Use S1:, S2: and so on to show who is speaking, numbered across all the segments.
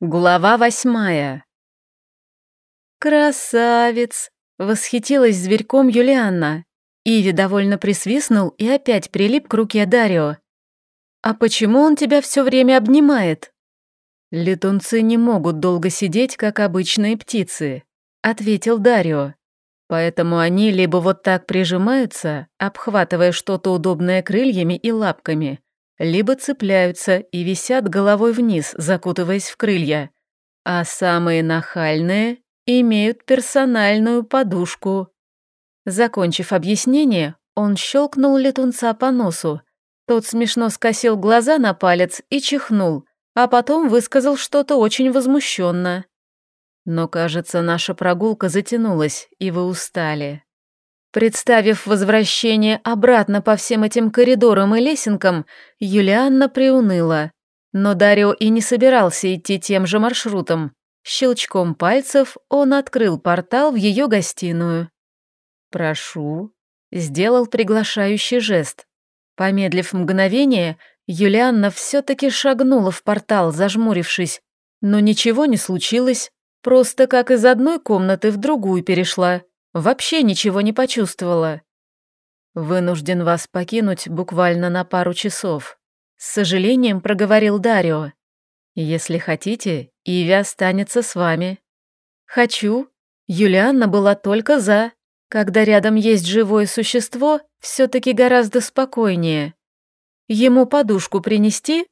S1: Глава восьмая. «Красавец!» — восхитилась зверьком Юлианна. Иви довольно присвистнул и опять прилип к руке Дарио. «А почему он тебя все время обнимает?» «Летунцы не могут долго сидеть, как обычные птицы», — ответил Дарио. «Поэтому они либо вот так прижимаются, обхватывая что-то удобное крыльями и лапками, либо цепляются и висят головой вниз, закутываясь в крылья, а самые нахальные имеют персональную подушку. Закончив объяснение, он щелкнул летунца по носу. Тот смешно скосил глаза на палец и чихнул, а потом высказал что-то очень возмущенно. Но, кажется, наша прогулка затянулась, и вы устали. Представив возвращение обратно по всем этим коридорам и лесенкам, Юлианна приуныла. Но Дарио и не собирался идти тем же маршрутом. Щелчком пальцев он открыл портал в ее гостиную. «Прошу», — сделал приглашающий жест. Помедлив мгновение, Юлианна все-таки шагнула в портал, зажмурившись. Но ничего не случилось, просто как из одной комнаты в другую перешла. Вообще ничего не почувствовала. Вынужден вас покинуть буквально на пару часов. С сожалением проговорил Дарио. Если хотите, Иви останется с вами. Хочу. Юлианна была только за. Когда рядом есть живое существо, все-таки гораздо спокойнее. Ему подушку принести?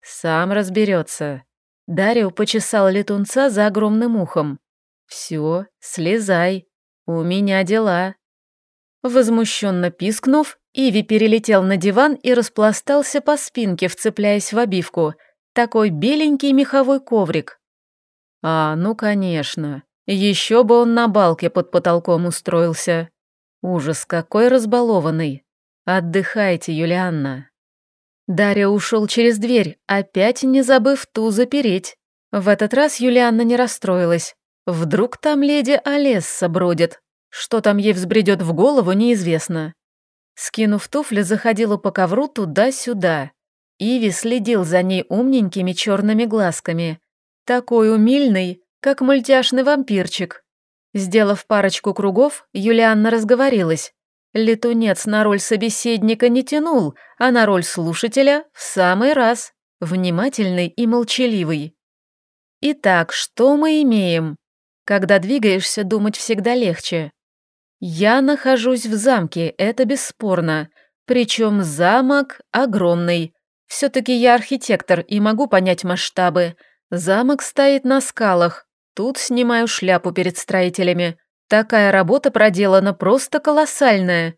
S1: Сам разберется. Дарио почесал летунца за огромным ухом. Все, слезай. «У меня дела». Возмущенно пискнув, Иви перелетел на диван и распластался по спинке, вцепляясь в обивку. Такой беленький меховой коврик. А, ну конечно. Еще бы он на балке под потолком устроился. Ужас, какой разбалованный. Отдыхайте, Юлианна. Дарья ушел через дверь, опять не забыв ту запереть. В этот раз Юлианна не расстроилась. Вдруг там леди Олесса бродит. Что там ей взбредет в голову, неизвестно. Скинув туфли, заходила по ковру туда-сюда. Иви следил за ней умненькими черными глазками. Такой умильный, как мультяшный вампирчик. Сделав парочку кругов, Юлианна разговорилась. Летунец на роль собеседника не тянул, а на роль слушателя в самый раз. Внимательный и молчаливый. Итак, что мы имеем? Когда двигаешься, думать всегда легче. Я нахожусь в замке, это бесспорно. Причем замок огромный. Все-таки я архитектор и могу понять масштабы. Замок стоит на скалах. Тут снимаю шляпу перед строителями. Такая работа проделана просто колоссальная.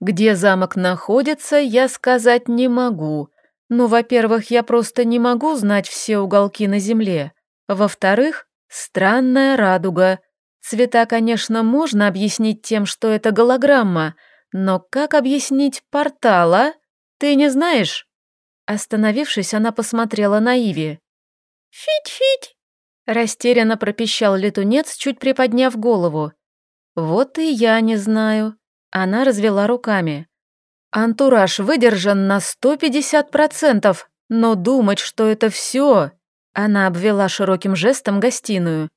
S1: Где замок находится, я сказать не могу. Ну, во-первых, я просто не могу знать все уголки на земле. Во-вторых, Странная радуга. Цвета, конечно, можно объяснить тем, что это голограмма, но как объяснить портала? Ты не знаешь? Остановившись, она посмотрела на Иви. «Фить-фить!» Растерянно пропищал летунец, чуть приподняв голову. «Вот и я не знаю». Она развела руками. «Антураж выдержан на сто пятьдесят процентов, но думать, что это все она обвела широким жестом гостиную.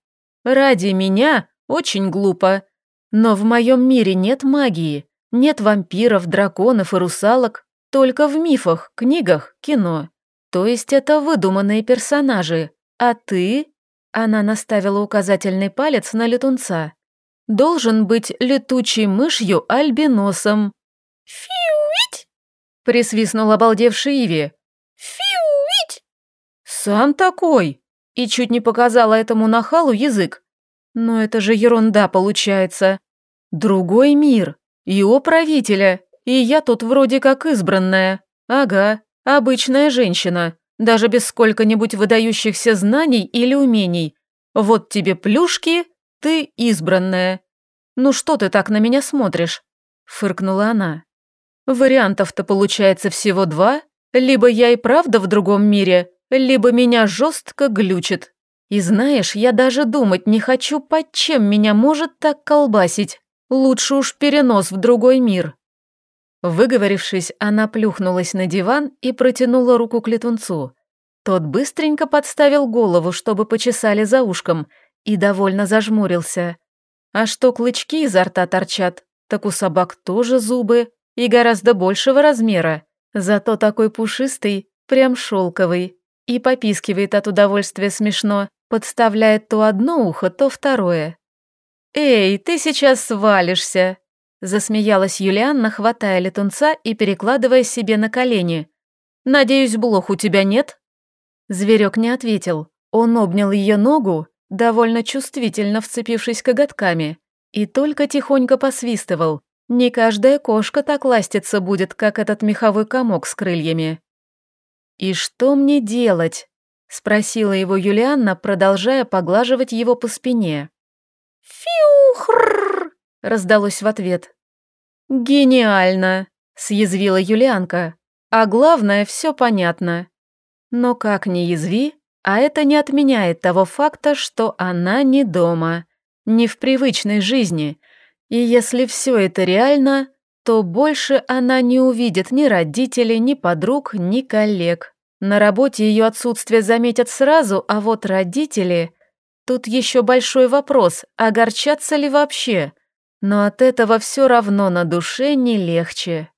S1: «Ради меня очень глупо. Но в моем мире нет магии, нет вампиров, драконов и русалок, только в мифах, книгах, кино. То есть это выдуманные персонажи. А ты...» Она наставила указательный палец на летунца. «Должен быть летучей мышью-альбиносом». «Фиуить!» — присвистнул обалдевший Иви. «Сам такой!» И чуть не показала этому нахалу язык. Но это же ерунда получается. Другой мир. У правителя. И я тут вроде как избранная. Ага, обычная женщина. Даже без сколько-нибудь выдающихся знаний или умений. Вот тебе плюшки, ты избранная. Ну что ты так на меня смотришь? Фыркнула она. Вариантов-то получается всего два. Либо я и правда в другом мире, либо меня жестко глючит. И знаешь, я даже думать не хочу, под чем меня может так колбасить. Лучше уж перенос в другой мир. Выговорившись, она плюхнулась на диван и протянула руку к летунцу. Тот быстренько подставил голову, чтобы почесали за ушком, и довольно зажмурился. А что клычки изо рта торчат, так у собак тоже зубы и гораздо большего размера, зато такой пушистый, прям шелковый, и попискивает от удовольствия смешно, подставляет то одно ухо, то второе. «Эй, ты сейчас свалишься!» Засмеялась Юлианна, хватая летунца и перекладывая себе на колени. «Надеюсь, блох у тебя нет?» Зверек не ответил. Он обнял ее ногу, довольно чувствительно вцепившись коготками, и только тихонько посвистывал. Не каждая кошка так ластиться будет, как этот меховой комок с крыльями. «И что мне делать?» — спросила его Юлианна, продолжая поглаживать его по спине. «Фиухр!» — раздалось в ответ. «Гениально!» — съязвила Юлианка. «А главное, все понятно. Но как не язви, а это не отменяет того факта, что она не дома, не в привычной жизни. И если все это реально, то больше она не увидит ни родителей, ни подруг, ни коллег. На работе ее отсутствие заметят сразу, а вот родители... Тут еще большой вопрос, огорчаться ли вообще? Но от этого все равно на душе не легче.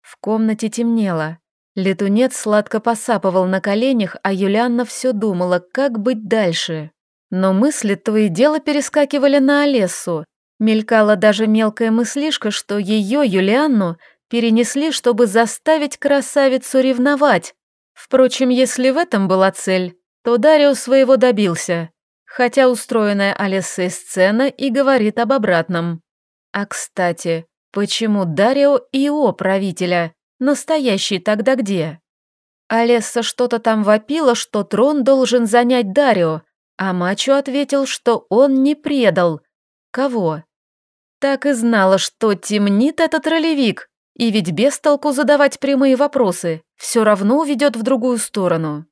S1: В комнате темнело. Летунец сладко посапывал на коленях, а Юлианна все думала, как быть дальше. Но мысли то и дело перескакивали на Олессу. Мелькала даже мелкая мыслишка, что ее, Юлианну, перенесли, чтобы заставить красавицу ревновать. Впрочем, если в этом была цель, то Дарио своего добился, хотя устроенная Олессой сцена и говорит об обратном. А кстати, почему Дарио и О правителя? Настоящий тогда где? Олесса что-то там вопила, что трон должен занять Дарио, а Мачо ответил, что он не предал. Кого? Так и знала, что темнит этот ролевик, и ведь без толку задавать прямые вопросы, все равно уведет в другую сторону.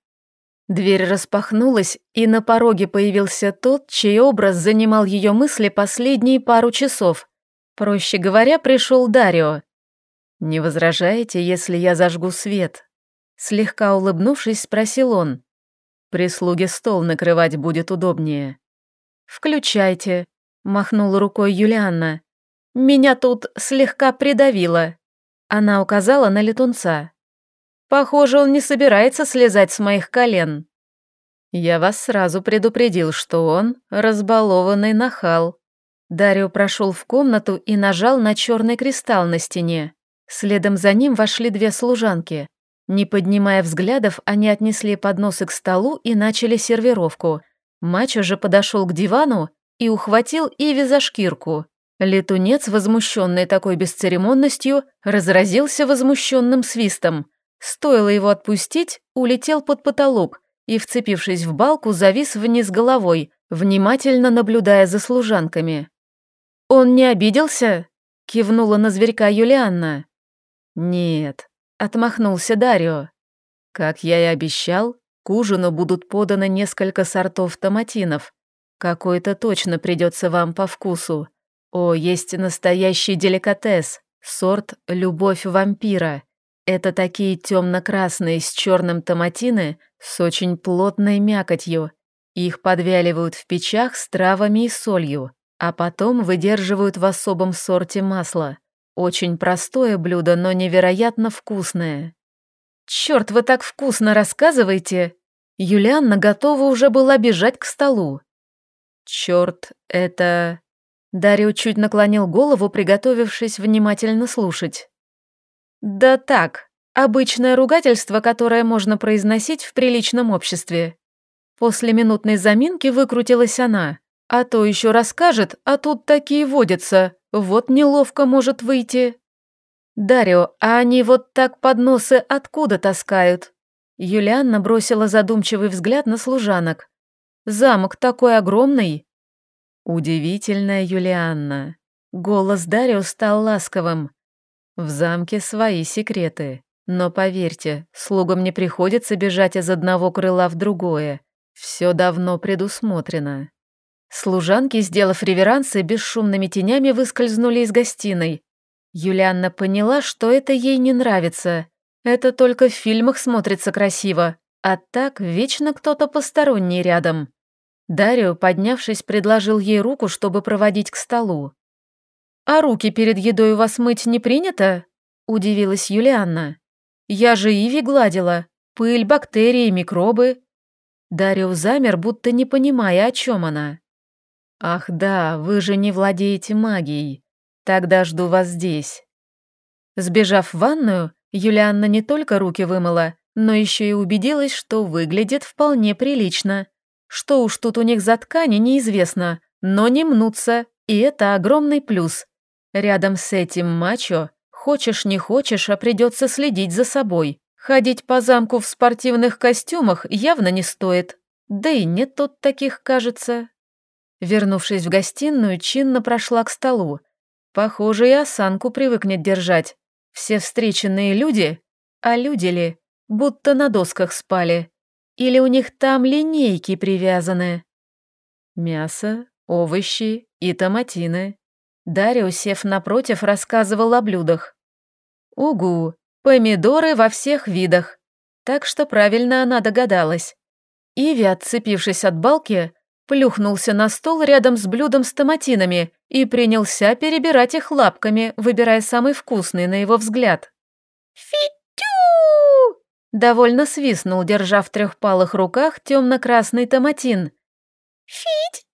S1: Дверь распахнулась, и на пороге появился тот, чей образ занимал ее мысли последние пару часов. Проще говоря, пришел Дарио. «Не возражаете, если я зажгу свет?» Слегка улыбнувшись, спросил он. «Прислуге стол накрывать будет удобнее». «Включайте», — махнула рукой Юлианна. «Меня тут слегка придавило». Она указала на летунца. «Похоже, он не собирается слезать с моих колен». «Я вас сразу предупредил, что он разбалованный нахал», Дарио прошел в комнату и нажал на черный кристалл на стене. Следом за ним вошли две служанки. Не поднимая взглядов, они отнесли подносы к столу и начали сервировку. Мачо же подошел к дивану и ухватил Иви за шкирку. Летунец, возмущенный такой бесцеремонностью, разразился возмущенным свистом. Стоило его отпустить, улетел под потолок и, вцепившись в балку, завис вниз головой, внимательно наблюдая за служанками. «Он не обиделся?» — кивнула на зверька Юлианна. «Нет», — отмахнулся Дарио. «Как я и обещал, к ужину будут поданы несколько сортов томатинов. Какой-то точно придется вам по вкусу. О, есть настоящий деликатес, сорт «Любовь вампира». Это такие темно-красные с черным томатины с очень плотной мякотью. Их подвяливают в печах с травами и солью а потом выдерживают в особом сорте масла. Очень простое блюдо, но невероятно вкусное. «Черт, вы так вкусно рассказываете!» Юлианна готова уже была бежать к столу. «Черт, это...» Дарио чуть наклонил голову, приготовившись внимательно слушать. «Да так, обычное ругательство, которое можно произносить в приличном обществе». После минутной заминки выкрутилась она. А то еще расскажет, а тут такие водятся. Вот неловко может выйти. Дарио, а они вот так подносы откуда таскают? Юлианна бросила задумчивый взгляд на служанок. Замок такой огромный. Удивительная Юлианна. Голос Дарио стал ласковым. В замке свои секреты. Но поверьте, слугам не приходится бежать из одного крыла в другое. Все давно предусмотрено. Служанки, сделав реверансы, бесшумными тенями выскользнули из гостиной. Юлианна поняла, что это ей не нравится. Это только в фильмах смотрится красиво, А так вечно кто-то посторонний рядом. Дарио, поднявшись, предложил ей руку, чтобы проводить к столу. «А руки перед едой у вас мыть не принято?» – удивилась Юлианна. «Я же Иви гладила. Пыль, бактерии, микробы». Дарио замер, будто не понимая, о чем она. «Ах да, вы же не владеете магией. Тогда жду вас здесь». Сбежав в ванную, Юлианна не только руки вымыла, но еще и убедилась, что выглядит вполне прилично. Что уж тут у них за ткани, неизвестно, но не мнутся, и это огромный плюс. Рядом с этим мачо, хочешь не хочешь, а придется следить за собой. Ходить по замку в спортивных костюмах явно не стоит. Да и нет тут таких, кажется. Вернувшись в гостиную, чинно прошла к столу. Похоже, и осанку привыкнет держать. Все встреченные люди, а люди ли, будто на досках спали. Или у них там линейки привязаны. Мясо, овощи и томатины. Дарья, усев напротив, рассказывал о блюдах. Угу, помидоры во всех видах. Так что правильно она догадалась. Иви, отцепившись от балки, плюхнулся на стол рядом с блюдом с томатинами и принялся перебирать их лапками, выбирая самый вкусный на его взгляд. «Фитю!» — довольно свистнул, держа в трехпалых руках темно-красный томатин. «Фить!»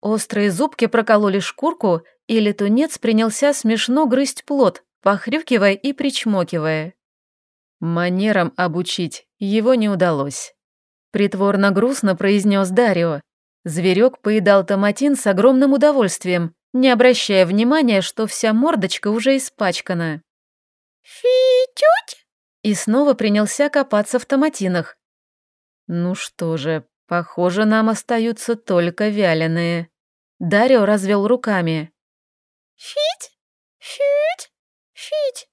S1: Острые зубки прокололи шкурку, и летунец принялся смешно грызть плод, похрюкивая и причмокивая. Манерам обучить его не удалось. Притворно грустно произнес Дарио. Зверек поедал томатин с огромным удовольствием, не обращая внимания, что вся мордочка уже испачкана. «Фи-тють!» И снова принялся копаться в томатинах. «Ну что же, Похоже, нам остаются только вяленые. Дарио развел руками. «Фить! Фить! Фить!»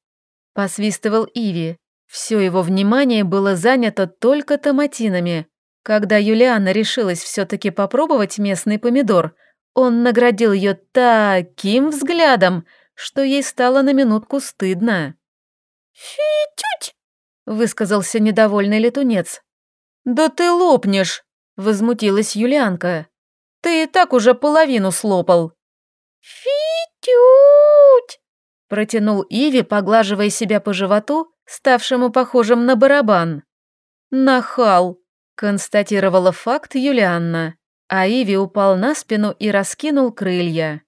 S1: Посвистывал Иви. Все его внимание было занято только томатинами. Когда Юлиана решилась все-таки попробовать местный помидор, он наградил ее таким взглядом, что ей стало на минутку стыдно. «Фитють!» — высказался недовольный летунец. «Да ты лопнешь!» Возмутилась Юлианка. «Ты и так уже половину слопал». «Фитють!» Протянул Иви, поглаживая себя по животу, ставшему похожим на барабан. «Нахал!» — констатировала факт Юлианна, а Иви упал на спину и раскинул крылья.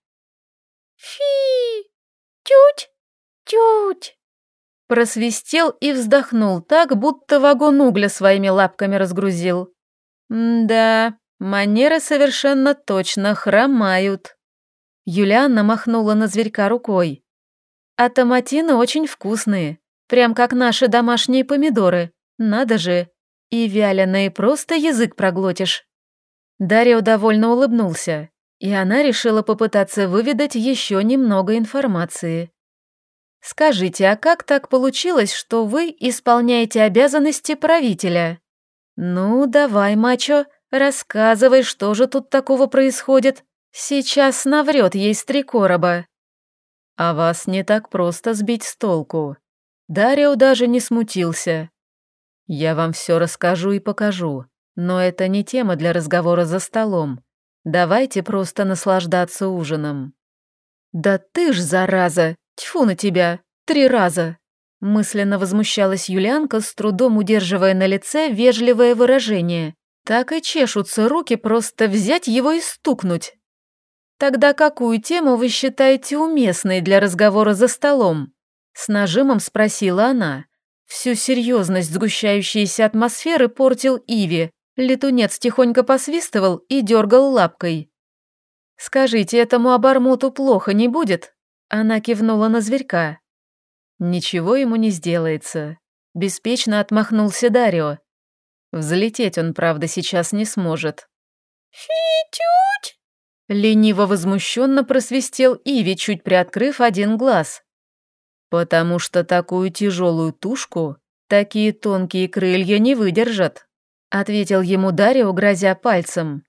S1: «Фи! Тють! Тють!» Просвистел и вздохнул так, будто вагон угля своими лапками разгрузил. «Да, манеры совершенно точно хромают». Юлианна махнула на зверька рукой. «А томатины очень вкусные, прям как наши домашние помидоры. Надо же, и вяленые просто язык проглотишь». Дарья довольно улыбнулся, и она решила попытаться выведать еще немного информации. «Скажите, а как так получилось, что вы исполняете обязанности правителя?» «Ну, давай, мачо, рассказывай, что же тут такого происходит. Сейчас наврет ей короба». «А вас не так просто сбить с толку». Дарио даже не смутился. «Я вам все расскажу и покажу, но это не тема для разговора за столом. Давайте просто наслаждаться ужином». «Да ты ж, зараза! Тьфу на тебя! Три раза!» Мысленно возмущалась Юлианка, с трудом удерживая на лице вежливое выражение. Так и чешутся руки просто взять его и стукнуть. Тогда какую тему вы считаете уместной для разговора за столом? С нажимом спросила она. Всю серьезность сгущающейся атмосферы портил Иви. Летунец тихонько посвистывал и дергал лапкой. «Скажите, этому обормоту плохо не будет?» Она кивнула на зверька. Ничего ему не сделается. Беспечно отмахнулся Дарио. Взлететь он, правда, сейчас не сможет. «Фитють!» Лениво возмущенно просвистел Иви, чуть приоткрыв один глаз. «Потому что такую тяжелую тушку такие тонкие крылья не выдержат», ответил ему Дарио, грозя пальцем.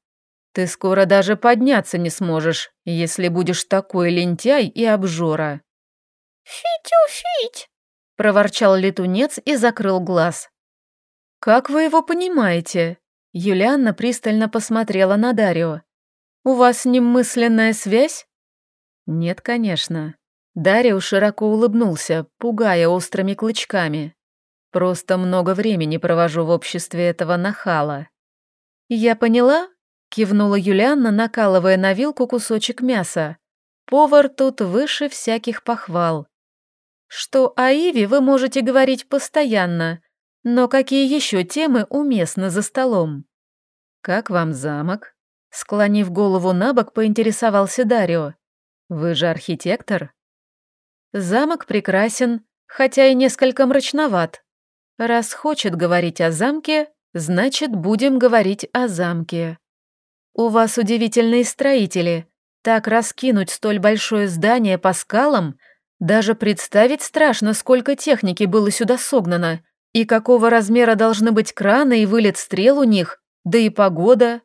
S1: «Ты скоро даже подняться не сможешь, если будешь такой лентяй и обжора». «Фитю-фить!» — проворчал летунец и закрыл глаз. «Как вы его понимаете?» Юлианна пристально посмотрела на Дарио. «У вас с ним мысленная связь?» «Нет, конечно». Дарио широко улыбнулся, пугая острыми клычками. «Просто много времени провожу в обществе этого нахала». «Я поняла?» — кивнула Юлианна, накалывая на вилку кусочек мяса. «Повар тут выше всяких похвал. Что о Иве вы можете говорить постоянно, но какие еще темы уместны за столом? Как вам замок? Склонив голову на бок, поинтересовался Дарио. Вы же архитектор? Замок прекрасен, хотя и несколько мрачноват. Раз хочет говорить о замке, значит, будем говорить о замке. У вас удивительные строители. Так раскинуть столь большое здание по скалам — даже представить страшно, сколько техники было сюда согнано, и какого размера должны быть краны и вылет стрел у них, да и погода.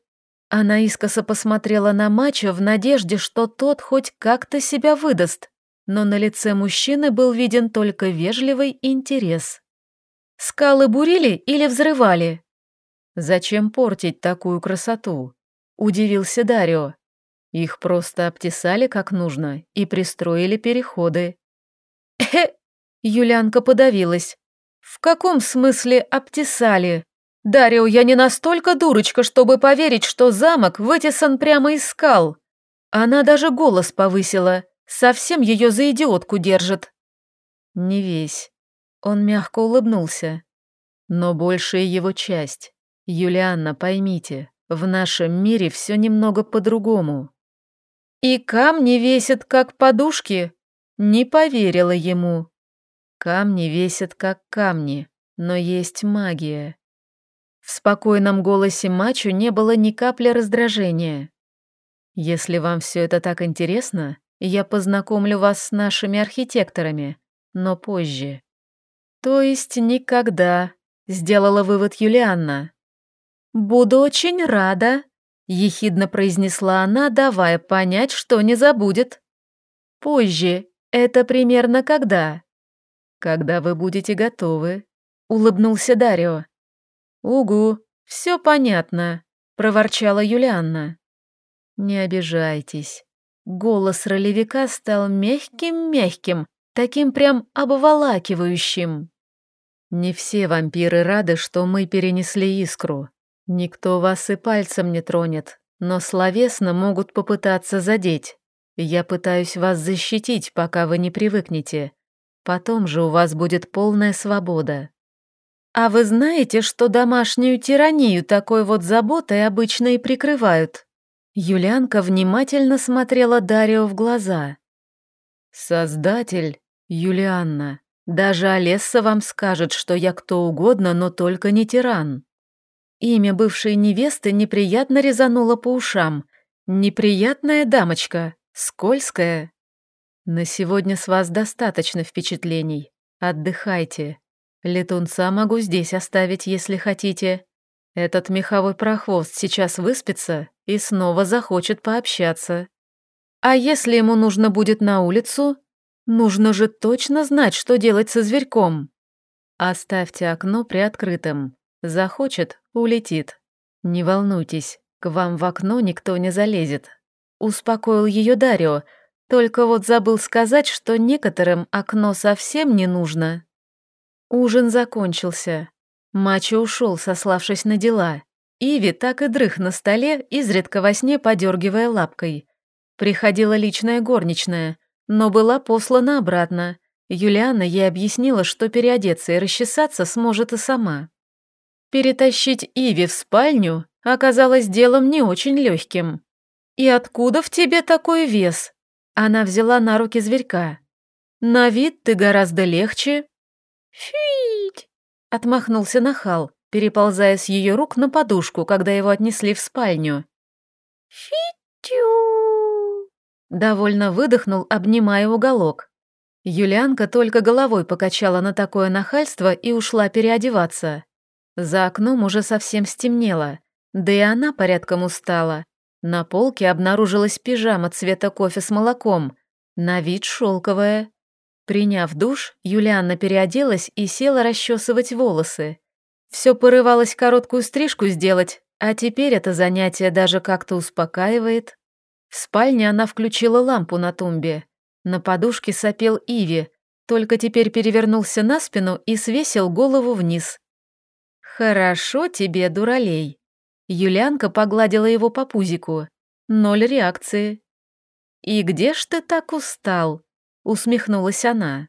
S1: Она искоса посмотрела на Мачо в надежде, что тот хоть как-то себя выдаст, но на лице мужчины был виден только вежливый интерес. «Скалы бурили или взрывали?» «Зачем портить такую красоту?» – удивился Дарио. Их просто обтесали как нужно и пристроили переходы. Хе, Юлянка подавилась. В каком смысле обтесали? Дарио, я не настолько дурочка, чтобы поверить, что замок вытесан прямо из скал. Она даже голос повысила, совсем ее за идиотку держит. Не весь. Он мягко улыбнулся. Но большая его часть. Юлианна, поймите, в нашем мире все немного по-другому. И камни весят, как подушки, не поверила ему. Камни весят как камни, но есть магия. В спокойном голосе Мачо не было ни капли раздражения. Если вам все это так интересно, я познакомлю вас с нашими архитекторами, но позже. То есть никогда, сделала вывод Юлианна. Буду очень рада, ехидно произнесла она, давая понять, что не забудет. Позже «Это примерно когда?» «Когда вы будете готовы», — улыбнулся Дарио. «Угу, все понятно», — проворчала Юлианна. «Не обижайтесь». Голос ролевика стал мягким-мягким, таким прям обволакивающим. «Не все вампиры рады, что мы перенесли искру. Никто вас и пальцем не тронет, но словесно могут попытаться задеть. Я пытаюсь вас защитить, пока вы не привыкнете. Потом же у вас будет полная свобода. А вы знаете, что домашнюю тиранию такой вот заботой обычно и прикрывают? Юлянка внимательно смотрела Дарио в глаза. Создатель, Юлианна, даже Олесса вам скажет, что я кто угодно, но только не тиран. Имя бывшей невесты неприятно резануло по ушам. Неприятная дамочка. Скользкая. На сегодня с вас достаточно впечатлений. Отдыхайте. Летунца могу здесь оставить, если хотите. Этот меховой прохвост сейчас выспится и снова захочет пообщаться. А если ему нужно будет на улицу? Нужно же точно знать, что делать со зверьком. Оставьте окно приоткрытым. Захочет — улетит. Не волнуйтесь, к вам в окно никто не залезет. Успокоил ее Дарио, только вот забыл сказать, что некоторым окно совсем не нужно. Ужин закончился. Мачо ушел, сославшись на дела. Иви так и дрых на столе, изредка во сне подергивая лапкой. Приходила личная горничная, но была послана обратно. Юлиана ей объяснила, что переодеться и расчесаться сможет и сама. Перетащить Иви в спальню оказалось делом не очень легким. «И откуда в тебе такой вес?» Она взяла на руки зверька. «На вид ты гораздо легче». «Фить!» — отмахнулся нахал, переползая с ее рук на подушку, когда его отнесли в спальню. «Фитю!» Довольно выдохнул, обнимая уголок. Юлианка только головой покачала на такое нахальство и ушла переодеваться. За окном уже совсем стемнело, да и она порядком устала. На полке обнаружилась пижама цвета кофе с молоком, на вид шелковая. Приняв душ, Юлианна переоделась и села расчесывать волосы. Все порывалось короткую стрижку сделать, а теперь это занятие даже как-то успокаивает. В спальне она включила лампу на тумбе. На подушке сопел Иви, только теперь перевернулся на спину и свесил голову вниз. «Хорошо тебе, дуралей». Юлянка погладила его по пузику. Ноль реакции. «И где ж ты так устал?» Усмехнулась она.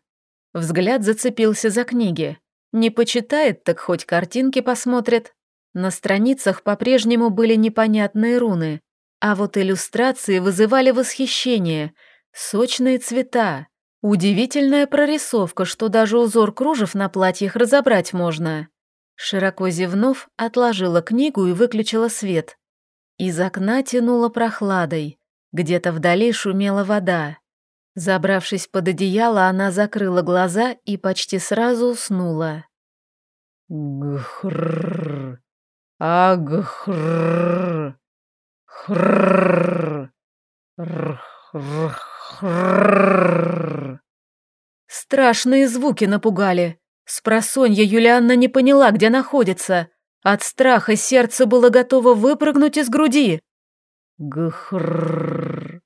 S1: Взгляд зацепился за книги. Не почитает, так хоть картинки посмотрит. На страницах по-прежнему были непонятные руны, а вот иллюстрации вызывали восхищение. Сочные цвета, удивительная прорисовка, что даже узор кружев на платьях разобрать можно. Широко зевнув, отложила книгу и выключила свет. Из окна тянуло прохладой. Где-то вдали шумела вода. Забравшись под одеяло, она закрыла глаза и почти сразу уснула.
S2: Гхрррр. Агхрррр. Хррррр.
S1: Страшные звуки напугали. Спросонья Юлианна не поняла, где находится. От страха сердце было готово выпрыгнуть из груди.
S2: Гхрррр.